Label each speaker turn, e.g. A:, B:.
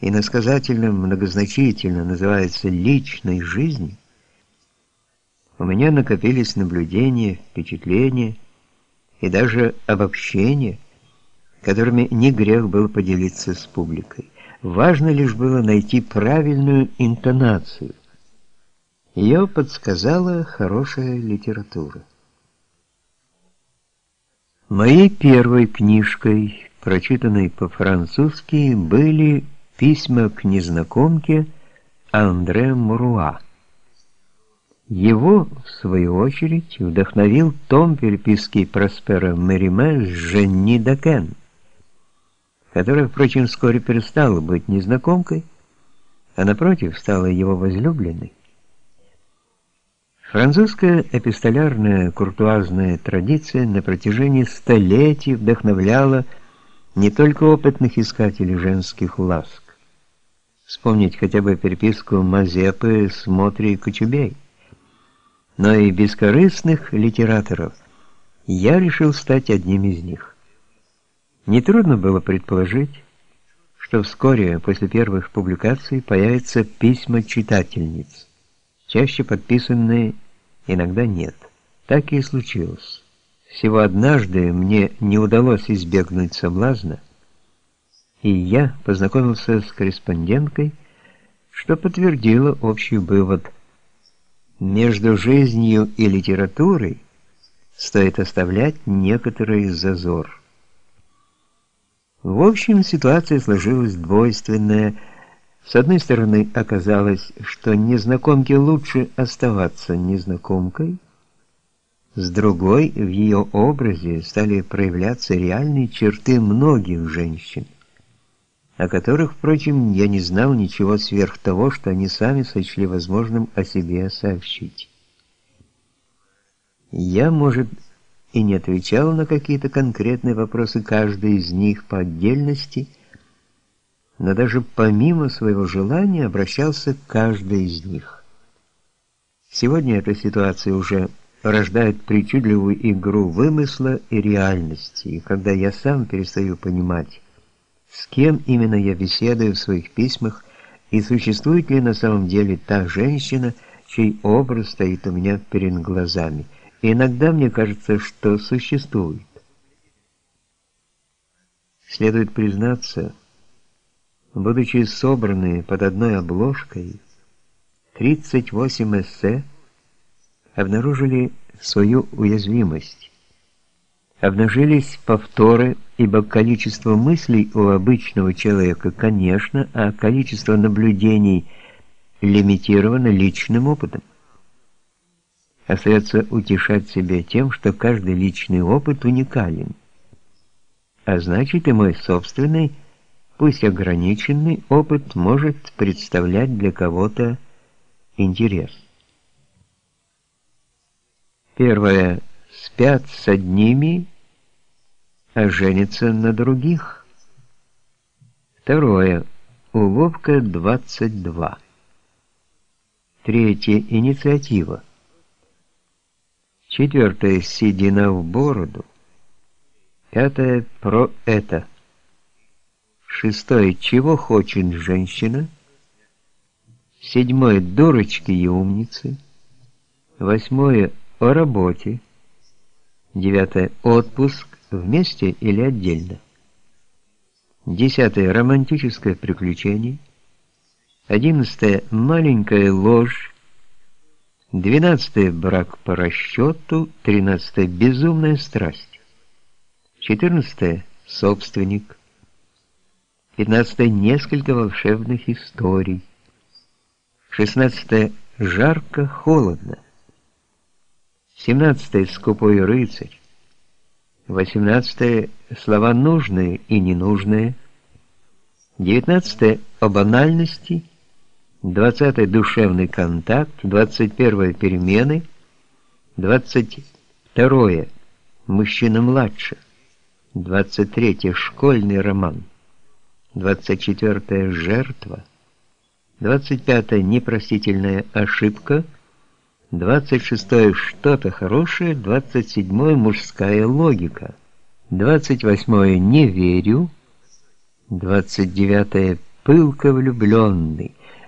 A: иносказательно многозначительно называется личной жизнью, у меня накопились наблюдения, впечатления и даже обобщения, которыми не грех было поделиться с публикой. Важно лишь было найти правильную интонацию. Ее подсказала хорошая литература. Моей первой книжкой, прочитанной по-французски, были письма к незнакомке Андре Муруа. Его, в свою очередь, вдохновил том переписки Проспера Мериме с Женни Дакен, которая, впрочем, вскоре перестала быть незнакомкой, а напротив стала его возлюбленной. Французская эпистолярная куртуазная традиция на протяжении столетий вдохновляла не только опытных искателей женских ласк. Вспомнить хотя бы переписку Мазепы с Мотри и Кочубей но и бескорыстных литераторов, я решил стать одним из них. Нетрудно было предположить, что вскоре после первых публикаций появятся письма читательниц, чаще подписанные, иногда нет. Так и случилось. Всего однажды мне не удалось избегнуть соблазна, и я познакомился с корреспонденткой, что подтвердило общий вывод – между жизнью и литературой стоит оставлять некоторый зазор. В общем, ситуация сложилась двойственная. С одной стороны, оказалось, что незнакомке лучше оставаться незнакомкой, с другой, в ее образе стали проявляться реальные черты многих женщин о которых, впрочем, я не знал ничего сверх того, что они сами сочли возможным о себе сообщить. Я, может, и не отвечал на какие-то конкретные вопросы каждой из них по отдельности, но даже помимо своего желания обращался к каждой из них. Сегодня эта ситуация уже рождает причудливую игру вымысла и реальности, и когда я сам перестаю понимать, с кем именно я беседую в своих письмах и существует ли на самом деле та женщина, чей образ стоит у меня перед глазами. И иногда мне кажется, что существует. Следует признаться, будучи собраны под одной обложкой, 38 эссе обнаружили свою уязвимость. Обнажились повторы ибо количество мыслей у обычного человека, конечно, а количество наблюдений лимитировано личным опытом. Остается утешать себя тем, что каждый личный опыт уникален. А значит и мой собственный, пусть ограниченный опыт может представлять для кого-то интерес. Первое. Спят с одними а женится на других. Второе. Уловка 22. Третье. Инициатива. Четвертое. Седина в бороду. Пятое. Про это. Шестое. Чего хочет женщина? Седьмое. Дурочки и умницы. Восьмое. О работе. Девятое отпуск вместе или отдельно. Десятое романтическое приключение. Одиннадцатое маленькая ложь. Двенадцатое брак по расчету. Тринадцатое безумная страсть. Четырнадцатое собственник. Пятнадцатое несколько волшебных историй. Шестнадцатое жарко-холодно. 17 скупой рыцарь, 18 слова нужные и ненужные, 19 о банальности, 20 душевный контакт, 21 перемены, 22 мужчина младше, 23 школьный роман, 24 жертва, 25 непростительная ошибка – 26 что-то хорошее, 27 мужская логика, 28 не верю, 29 пылко влюбленный.